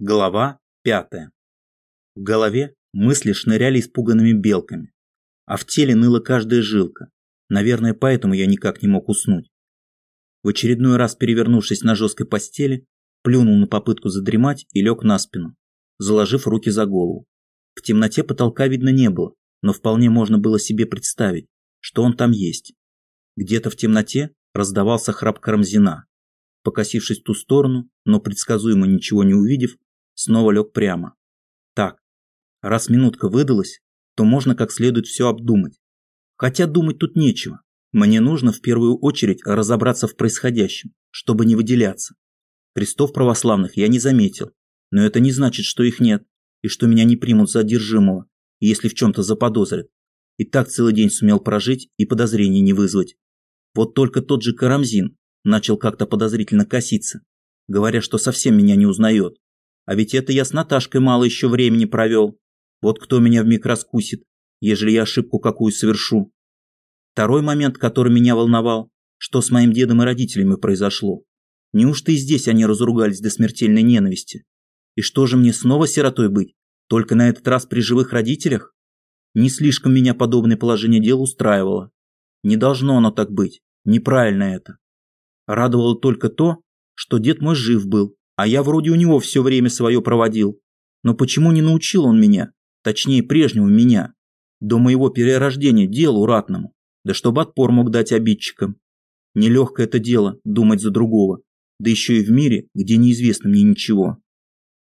Глава пятая. В голове мысли шныряли испуганными белками, а в теле ныла каждая жилка. Наверное, поэтому я никак не мог уснуть. В очередной раз перевернувшись на жесткой постели, плюнул на попытку задремать и лег на спину, заложив руки за голову. В темноте потолка видно не было, но вполне можно было себе представить, что он там есть. Где-то в темноте раздавался храп Карамзина. Покосившись в ту сторону, но предсказуемо ничего не увидев, снова лег прямо. Так, раз минутка выдалась, то можно как следует все обдумать. Хотя думать тут нечего. Мне нужно в первую очередь разобраться в происходящем, чтобы не выделяться. Крестов православных я не заметил, но это не значит, что их нет, и что меня не примут за одержимого, если в чем-то заподозрят. И так целый день сумел прожить и подозрений не вызвать. Вот только тот же Карамзин начал как-то подозрительно коситься, говоря, что совсем меня не узнает. А ведь это я с Наташкой мало еще времени провел. Вот кто меня вмиг раскусит, ежели я ошибку какую совершу. Второй момент, который меня волновал, что с моим дедом и родителями произошло. Неужто и здесь они разругались до смертельной ненависти? И что же мне снова сиротой быть? Только на этот раз при живых родителях? Не слишком меня подобное положение дел устраивало. Не должно оно так быть. Неправильно это. Радовало только то, что дед мой жив был, а я вроде у него все время свое проводил. Но почему не научил он меня, точнее прежнего меня, до моего перерождения делу ратному, да чтобы отпор мог дать обидчикам? Нелегкое это дело думать за другого, да еще и в мире, где неизвестно мне ничего.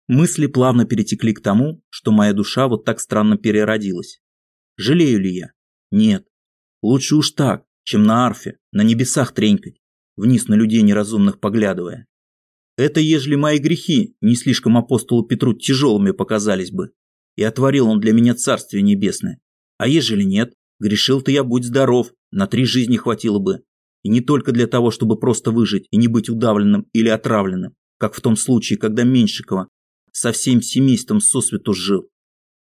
Мысли плавно перетекли к тому, что моя душа вот так странно переродилась. Жалею ли я? Нет. Лучше уж так, чем на арфе, на небесах тренькать, вниз на людей неразумных поглядывая. Это ежели мои грехи не слишком апостолу Петру тяжелыми показались бы, и отворил он для меня царствие небесное. А ежели нет, грешил-то я будь здоров, на три жизни хватило бы. И не только для того, чтобы просто выжить и не быть удавленным или отравленным, как в том случае, когда Меньшикова со всем семейством сосвету жил.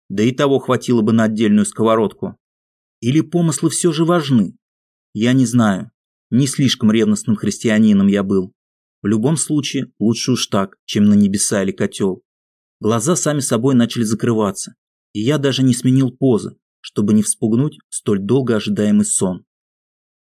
Да и того хватило бы на отдельную сковородку. Или помыслы все же важны? Я не знаю. Не слишком ревностным христианином я был. В любом случае, лучше уж так, чем на небеса или котел. Глаза сами собой начали закрываться, и я даже не сменил позы, чтобы не вспугнуть столь долго ожидаемый сон.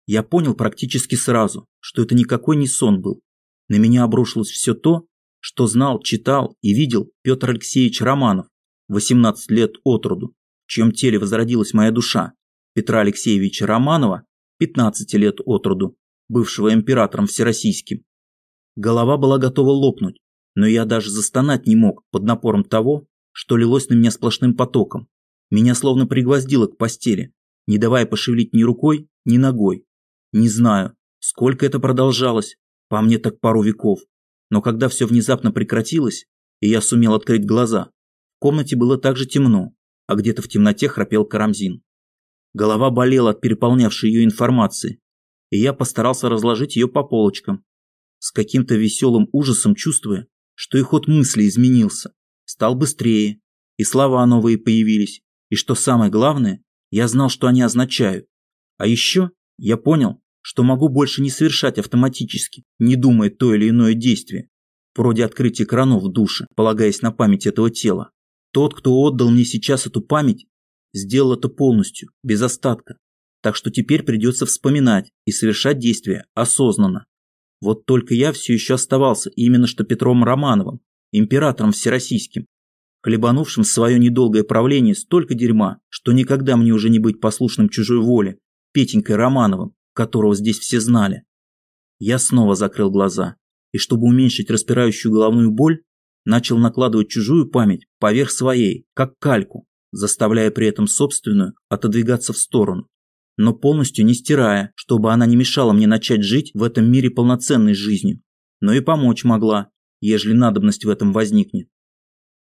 Я понял практически сразу, что это никакой не сон был. На меня обрушилось все то, что знал, читал и видел Петр Алексеевич Романов, 18 лет от роду, в чьем теле возродилась моя душа, Петра Алексеевича Романова, 15 лет от роду, бывшего императором всероссийским, Голова была готова лопнуть, но я даже застонать не мог под напором того, что лилось на меня сплошным потоком. Меня словно пригвоздило к постели, не давая пошевелить ни рукой, ни ногой. Не знаю, сколько это продолжалось, по мне так пару веков. Но когда все внезапно прекратилось, и я сумел открыть глаза, в комнате было так же темно, а где-то в темноте храпел Карамзин. Голова болела от переполнявшей ее информации, и я постарался разложить ее по полочкам, с каким-то веселым ужасом чувствуя, что и ход мысли изменился, стал быстрее, и слова новые появились, и что самое главное, я знал, что они означают. А еще я понял, что могу больше не совершать автоматически, не думая то или иное действие, вроде открытия экранов в душе, полагаясь на память этого тела. Тот, кто отдал мне сейчас эту память, сделал это полностью, без остатка. Так что теперь придется вспоминать и совершать действия осознанно. Вот только я все еще оставался именно что Петром Романовым, императором всероссийским, хлебанувшим свое недолгое правление столько дерьма, что никогда мне уже не быть послушным чужой воле, Петенькой Романовым, которого здесь все знали. Я снова закрыл глаза, и чтобы уменьшить распирающую головную боль, начал накладывать чужую память поверх своей, как кальку, заставляя при этом собственную отодвигаться в сторону но полностью не стирая, чтобы она не мешала мне начать жить в этом мире полноценной жизнью, но и помочь могла, ежели надобность в этом возникнет.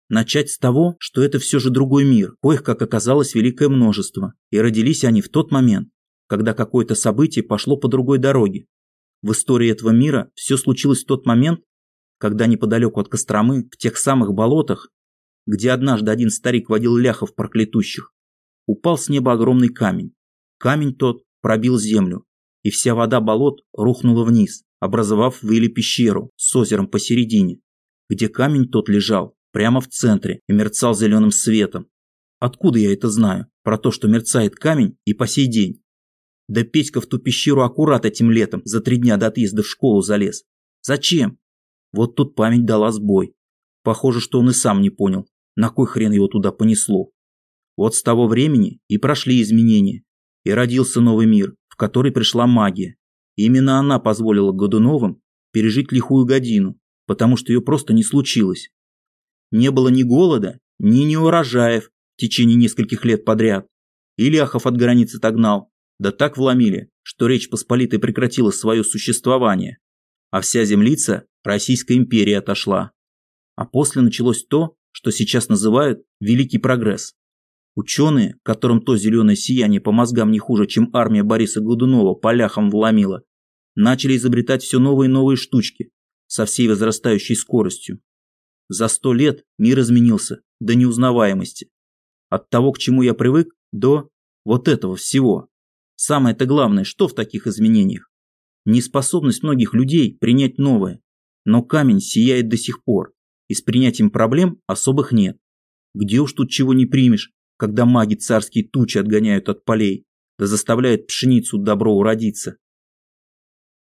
Начать с того, что это все же другой мир, коих, как оказалось, великое множество, и родились они в тот момент, когда какое-то событие пошло по другой дороге. В истории этого мира все случилось в тот момент, когда неподалеку от Костромы, в тех самых болотах, где однажды один старик водил ляхов проклятущих, упал с неба огромный камень. Камень тот пробил землю, и вся вода болот рухнула вниз, образовав в иле пещеру с озером посередине. Где камень тот лежал, прямо в центре и мерцал зеленым светом. Откуда я это знаю? Про то, что мерцает камень и по сей день. Да Петька в ту пещеру аккурат этим летом за три дня до отъезда в школу залез. Зачем? Вот тут память дала сбой. Похоже, что он и сам не понял, на кой хрен его туда понесло. Вот с того времени и прошли изменения, и родился новый мир, в который пришла магия. И именно она позволила Годуновым пережить лихую годину, потому что ее просто не случилось. Не было ни голода, ни неурожаев в течение нескольких лет подряд. И ляхов от границы отогнал, да так вломили, что Речь Посполитой прекратила свое существование, а вся землица Российской империи отошла. А после началось то, что сейчас называют «Великий прогресс». Ученые, которым то зеленое сияние по мозгам не хуже, чем армия Бориса Годунова по ляхам вломила, начали изобретать все новые и новые штучки со всей возрастающей скоростью. За сто лет мир изменился до неузнаваемости. От того, к чему я привык, до вот этого всего. Самое-то главное, что в таких изменениях? Неспособность многих людей принять новое. Но камень сияет до сих пор, и с принятием проблем особых нет. Где уж тут чего не примешь, когда маги царские тучи отгоняют от полей, да заставляют пшеницу добро уродиться.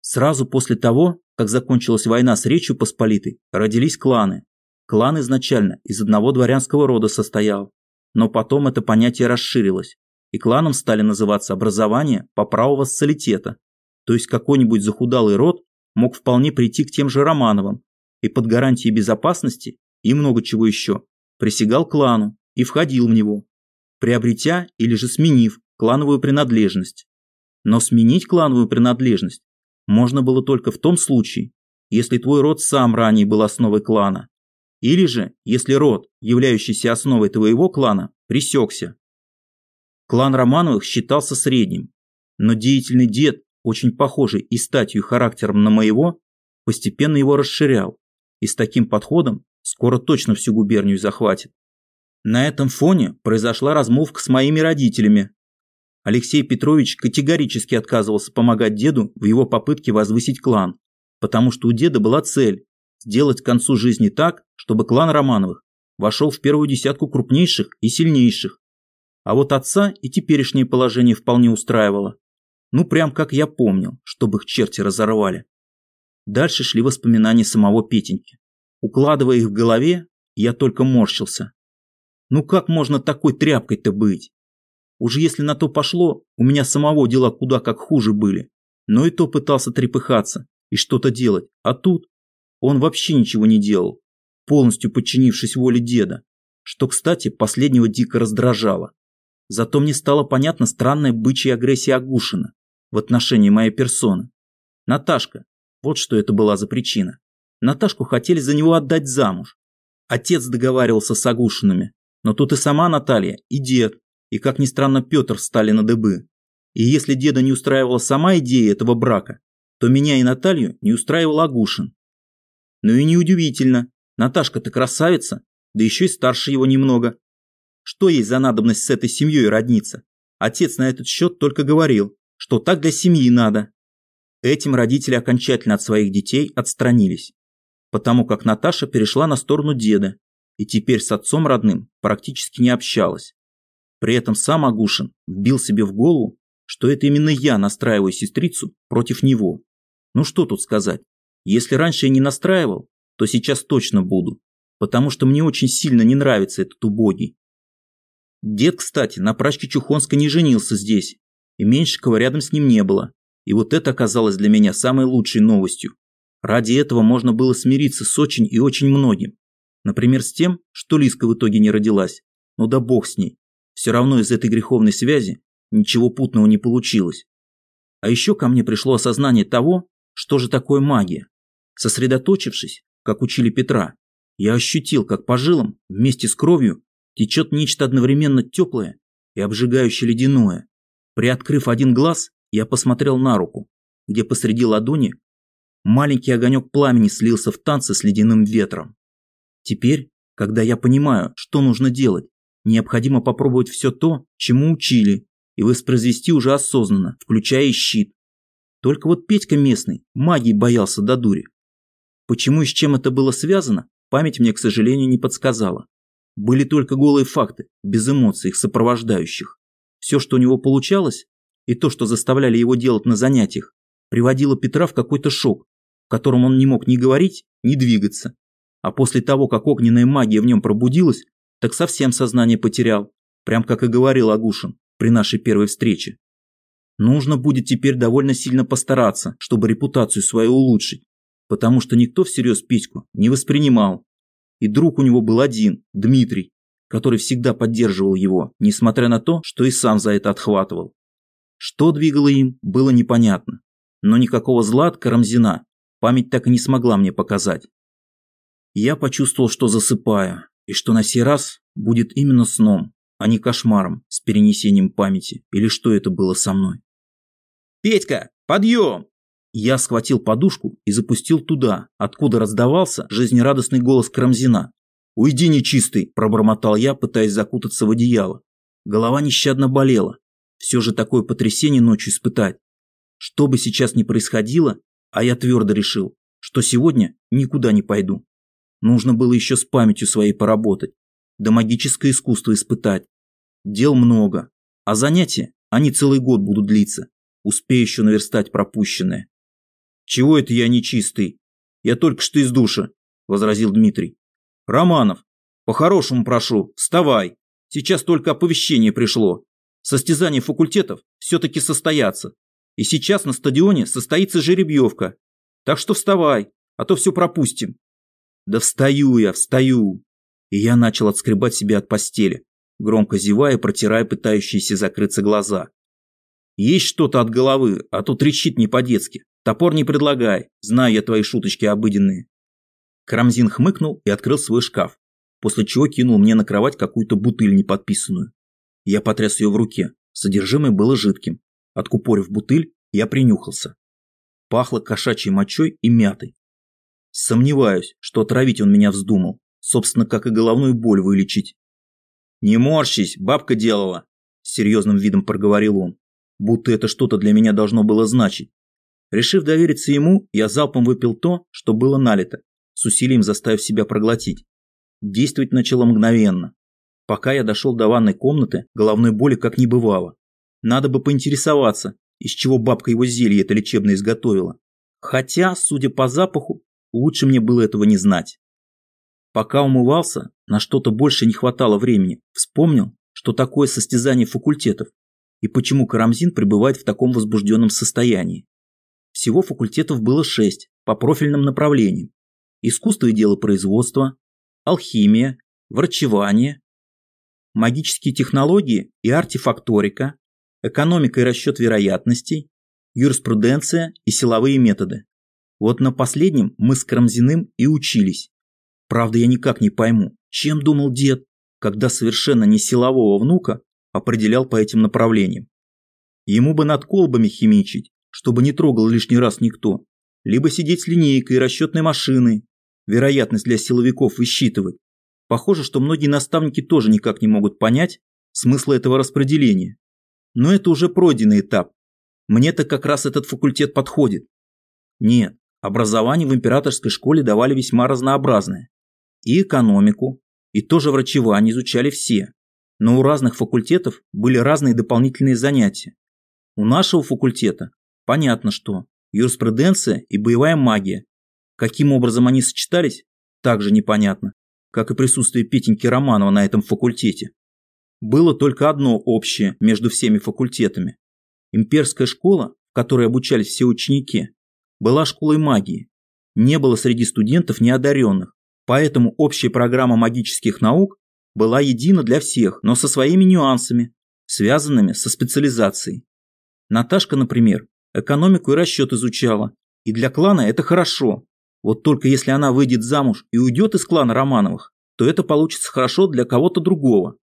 Сразу после того, как закончилась война с Речью Посполитой, родились кланы. Клан изначально из одного дворянского рода состоял, но потом это понятие расширилось, и кланом стали называться образования по праву вассалитета, то есть какой-нибудь захудалый род мог вполне прийти к тем же Романовым и под гарантией безопасности и много чего еще присягал клану и входил в него, приобретя или же сменив клановую принадлежность. Но сменить клановую принадлежность можно было только в том случае, если твой род сам ранее был основой клана, или же если род, являющийся основой твоего клана, пресекся. Клан Романовых считался средним, но деятельный дед, очень похожий и статью и характером на моего, постепенно его расширял, и с таким подходом скоро точно всю губернию захватит. На этом фоне произошла размолвка с моими родителями. Алексей Петрович категорически отказывался помогать деду в его попытке возвысить клан, потому что у деда была цель – сделать к концу жизни так, чтобы клан Романовых вошел в первую десятку крупнейших и сильнейших. А вот отца и теперешнее положение вполне устраивало. Ну прям как я помнил, чтобы их черти разорвали. Дальше шли воспоминания самого Петеньки. Укладывая их в голове, я только морщился. Ну как можно такой тряпкой-то быть? Уж если на то пошло, у меня самого дела куда как хуже были. Но и то пытался трепыхаться и что-то делать. А тут он вообще ничего не делал, полностью подчинившись воле деда, что, кстати, последнего дико раздражало. Зато мне стало понятна странная бычья агрессия Агушина в отношении моей персоны. Наташка, вот что это была за причина. Наташку хотели за него отдать замуж. Отец договаривался с Агушинами, но тут и сама Наталья, и дед, и, как ни странно, Петр встали на дыбы. И если деда не устраивала сама идея этого брака, то меня и Наталью не устраивал Агушин. Ну и неудивительно, Наташка-то красавица, да еще и старше его немного. Что есть за надобность с этой семьей родниться? Отец на этот счет только говорил, что так для семьи надо. Этим родители окончательно от своих детей отстранились, потому как Наташа перешла на сторону деда и теперь с отцом родным практически не общалась. При этом сам Агушин вбил себе в голову, что это именно я настраиваю сестрицу против него. Ну что тут сказать, если раньше я не настраивал, то сейчас точно буду, потому что мне очень сильно не нравится этот убогий. Дед, кстати, на прачке Чухонска не женился здесь, и Меньшикова рядом с ним не было. И вот это оказалось для меня самой лучшей новостью. Ради этого можно было смириться с очень и очень многим. Например, с тем, что Лиска в итоге не родилась. Ну да бог с ней. Все равно из этой греховной связи ничего путного не получилось. А еще ко мне пришло осознание того, что же такое магия. Сосредоточившись, как учили Петра, я ощутил, как по жилам вместе с кровью течет нечто одновременно теплое и обжигающее ледяное. Приоткрыв один глаз, я посмотрел на руку, где посреди ладони маленький огонек пламени слился в танце с ледяным ветром. Теперь, когда я понимаю, что нужно делать, необходимо попробовать все то, чему учили, и воспроизвести уже осознанно, включая щит. Только вот Петька местный магии боялся до дури. Почему и с чем это было связано, память мне, к сожалению, не подсказала. Были только голые факты, без эмоций их сопровождающих. Все, что у него получалось, и то, что заставляли его делать на занятиях, приводило Петра в какой-то шок, в котором он не мог ни говорить, ни двигаться. А после того, как огненная магия в нем пробудилась, так совсем сознание потерял, прям как и говорил Агушин при нашей первой встрече. Нужно будет теперь довольно сильно постараться, чтобы репутацию свою улучшить, потому что никто всерьез Петьку не воспринимал. И друг у него был один, Дмитрий, который всегда поддерживал его, несмотря на то, что и сам за это отхватывал. Что двигало им, было непонятно, но никакого зла от Карамзина память так и не смогла мне показать. Я почувствовал, что засыпаю, и что на сей раз будет именно сном, а не кошмаром с перенесением памяти, или что это было со мной. «Петька, подъем!» Я схватил подушку и запустил туда, откуда раздавался жизнерадостный голос Карамзина. «Уйди, нечистый!» – пробормотал я, пытаясь закутаться в одеяло. Голова нещадно болела. Все же такое потрясение ночью испытать. Что бы сейчас ни происходило, а я твердо решил, что сегодня никуда не пойду. Нужно было еще с памятью своей поработать, да магическое искусство испытать. Дел много, а занятия, они целый год будут длиться. Успею еще наверстать пропущенное. «Чего это я нечистый? Я только что из душа», – возразил Дмитрий. «Романов, по-хорошему прошу, вставай. Сейчас только оповещение пришло. Состязания факультетов все-таки состоятся. И сейчас на стадионе состоится жеребьевка. Так что вставай, а то все пропустим». «Да встаю я, встаю!» И я начал отскребать себя от постели, громко зевая, протирая пытающиеся закрыться глаза. Есть что-то от головы, а тут речит не по-детски. Топор не предлагай, знаю я твои шуточки обыденные. Карамзин хмыкнул и открыл свой шкаф, после чего кинул мне на кровать какую-то бутыль неподписанную. Я потряс ее в руке, содержимое было жидким. Откупорив бутыль, я принюхался. Пахло кошачьей мочой и мятой. Сомневаюсь, что отравить он меня вздумал, собственно, как и головную боль вылечить. «Не морщись, бабка делала», – с серьезным видом проговорил он, будто это что-то для меня должно было значить. Решив довериться ему, я залпом выпил то, что было налито, с усилием заставив себя проглотить. Действовать начало мгновенно. Пока я дошел до ванной комнаты, головной боли как не бывало. Надо бы поинтересоваться, из чего бабка его зелье это лечебно изготовила. Хотя, судя по запаху, лучше мне было этого не знать. Пока умывался, на что-то больше не хватало времени, вспомнил, что такое состязание факультетов и почему Карамзин пребывает в таком возбужденном состоянии. Всего факультетов было шесть по профильным направлениям. Искусство и делопроизводство, алхимия, врачевание, магические технологии и артефакторика, экономика и расчет вероятностей, юриспруденция и силовые методы. Вот на последнем мы с Карамзиным и учились. Правда, я никак не пойму, чем думал дед, когда совершенно не силового внука определял по этим направлениям. Ему бы над колбами химичить, чтобы не трогал лишний раз никто, либо сидеть с линейкой и расчетной машиной, вероятность для силовиков высчитывать. Похоже, что многие наставники тоже никак не могут понять смысла этого распределения. Но это уже пройденный этап. Мне-то как раз этот факультет подходит. Нет, образование в императорской школе давали весьма разнообразное. И экономику, и тоже врачевание изучали все. Но у разных факультетов были разные дополнительные занятия. У нашего факультета Понятно, что. Юриспруденция и боевая магия. Каким образом они сочетались, также непонятно, как и присутствие Петеньки Романова на этом факультете. Было только одно общее между всеми факультетами. Имперская школа, в которой обучались все ученики, была школой магии. Не было среди студентов неодаренных, поэтому общая программа магических наук была едина для всех, но со своими нюансами, связанными со специализацией. Наташка, например, экономику и расчет изучала. И для клана это хорошо. Вот только если она выйдет замуж и уйдет из клана Романовых, то это получится хорошо для кого-то другого.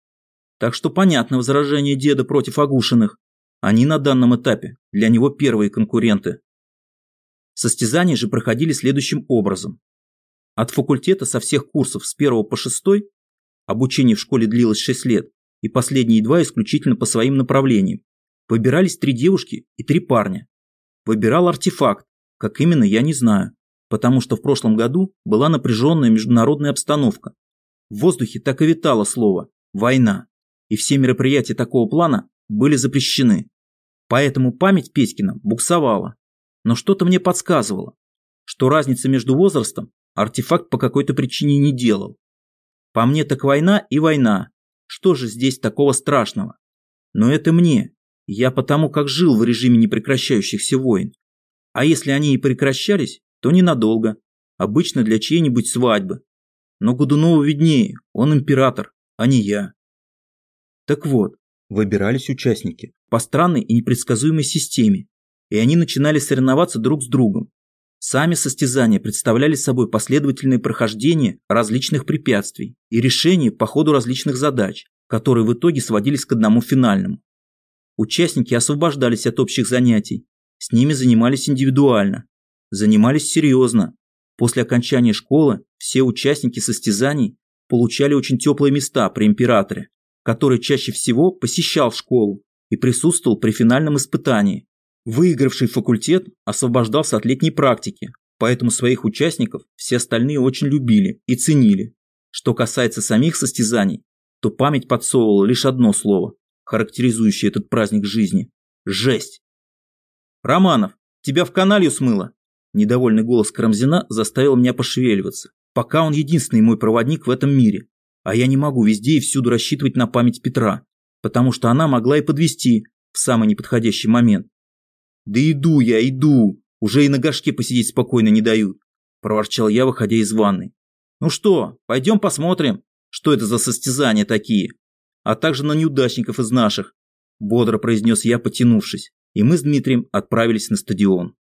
Так что понятно возражение деда против Агушиных. Они на данном этапе для него первые конкуренты. Состязания же проходили следующим образом. От факультета со всех курсов с 1 по 6 обучение в школе длилось 6 лет, и последние два исключительно по своим направлениям. Выбирались три девушки и три парня. Выбирал артефакт, как именно я не знаю, потому что в прошлом году была напряженная международная обстановка. В воздухе так и витало слово «война», и все мероприятия такого плана были запрещены. Поэтому память Петькина буксовала. Но что-то мне подсказывало, что разница между возрастом артефакт по какой-то причине не делал. По мне так война и война. Что же здесь такого страшного? Но это мне. Я потому как жил в режиме непрекращающихся войн. А если они и прекращались, то ненадолго. Обычно для чьей-нибудь свадьбы. Но Годунову виднее, он император, а не я. Так вот, выбирались участники по странной и непредсказуемой системе, и они начинали соревноваться друг с другом. Сами состязания представляли собой последовательные прохождения различных препятствий и решения по ходу различных задач, которые в итоге сводились к одному финальному. Участники освобождались от общих занятий, с ними занимались индивидуально, занимались серьезно. После окончания школы все участники состязаний получали очень теплые места при императоре, который чаще всего посещал школу и присутствовал при финальном испытании. Выигравший факультет освобождался от летней практики, поэтому своих участников все остальные очень любили и ценили. Что касается самих состязаний, то память подсовывала лишь одно слово, характеризующее этот праздник жизни – жесть. «Романов, тебя в каналью смыло!» Недовольный голос Карамзина заставил меня пошевеливаться, пока он единственный мой проводник в этом мире, а я не могу везде и всюду рассчитывать на память Петра, потому что она могла и подвести в самый неподходящий момент. «Да иду я, иду! Уже и на горшке посидеть спокойно не дают!» – проворчал я, выходя из ванной. «Ну что, пойдем посмотрим, что это за состязания такие, а также на неудачников из наших», – бодро произнес я, потянувшись, и мы с Дмитрием отправились на стадион.